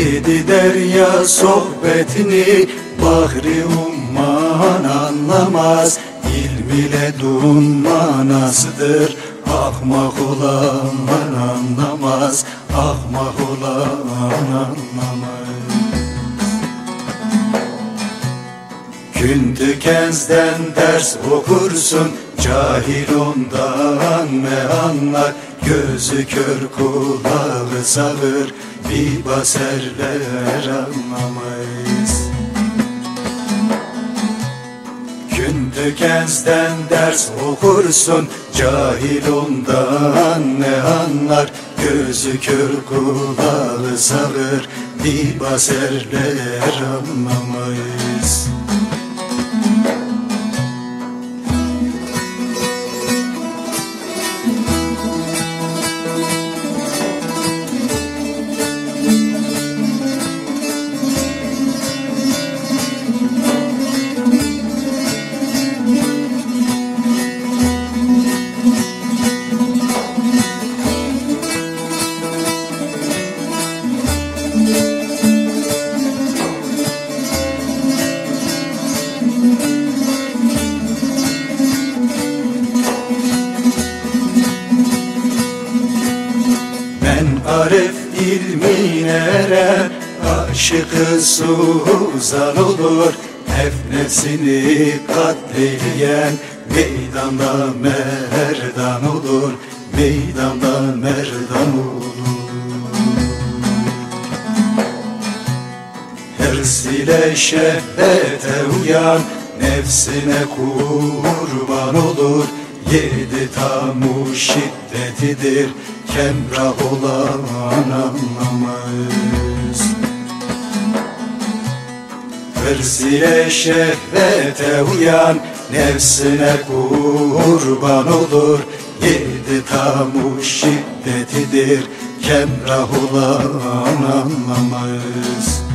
Yedi derya sohbetini Bahri umman anlamaz. İlm ile dun manasıdır. Ahmak olan anlamaz. Ahmak olan anlamaz. Gün tükenzden ders okursun. Cahil ondan ne anlar Gözü kör kulağı sağır Bir baserler anlamayız. Gün tükenzden ders okursun Cahil ondan ne anlar? Gözü kör kulağı sağır Bir baserler anlamayız ilmine Aşıkı suzan olur. Hep nefsini katleyen Meydanda merdan olur Meydanda merdan olur. Hırs ile şehvete uyan Nefsine kurban olur Yedi tamu şiddetidir Kemrah olan anlamaz Hırs ile şehvete uyan Nefsine kurban olur. Yedi tamu şiddetidir Kemrah olan anlamaz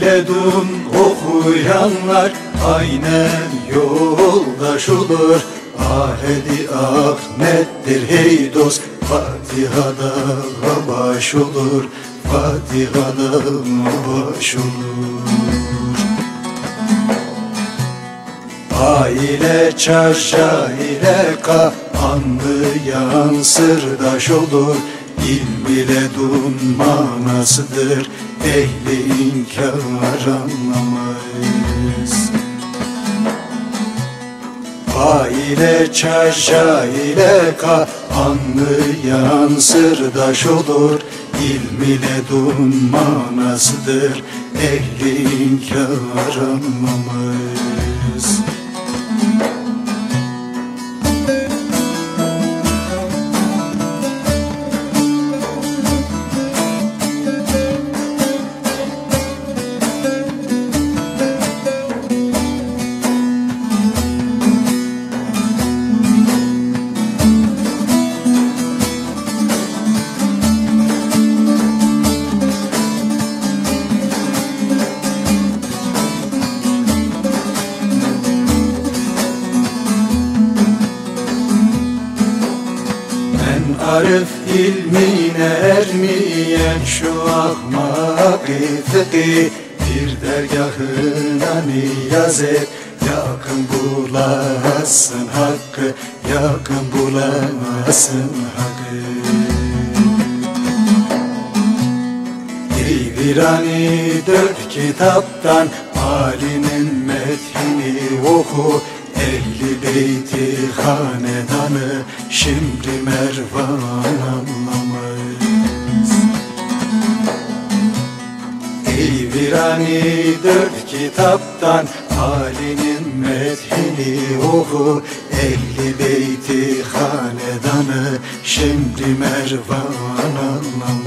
İlm ile dun okuyanlar aynen yoldaş olur Ahedi Ahmet'tir hey dost Fatiha'da baş olur Fatiha'da baş olur Aile çarşa ile ka anlayan sırdaş olur İlm ile dun manasıdır ehli inkar anlamayız. Aile çarşa ile ka anlayan sırdaş olur İlm ile dun manasıdır ehli inkar anlamayız arif ilmine ermeyen şu ahmak fıkhi Bir dergahına niyaz et. Yakın bulasın hakkı Yakın bulasın hakkı. Divirani dört kitaptan Ali'nin metnini oku Ehli beyti hanedanı Şimdi Mervan anlamaz Ey virani dört kitaptan Ali'nin methini oku. Ehli beyti hanedanı Şimdi Mervan anlamayı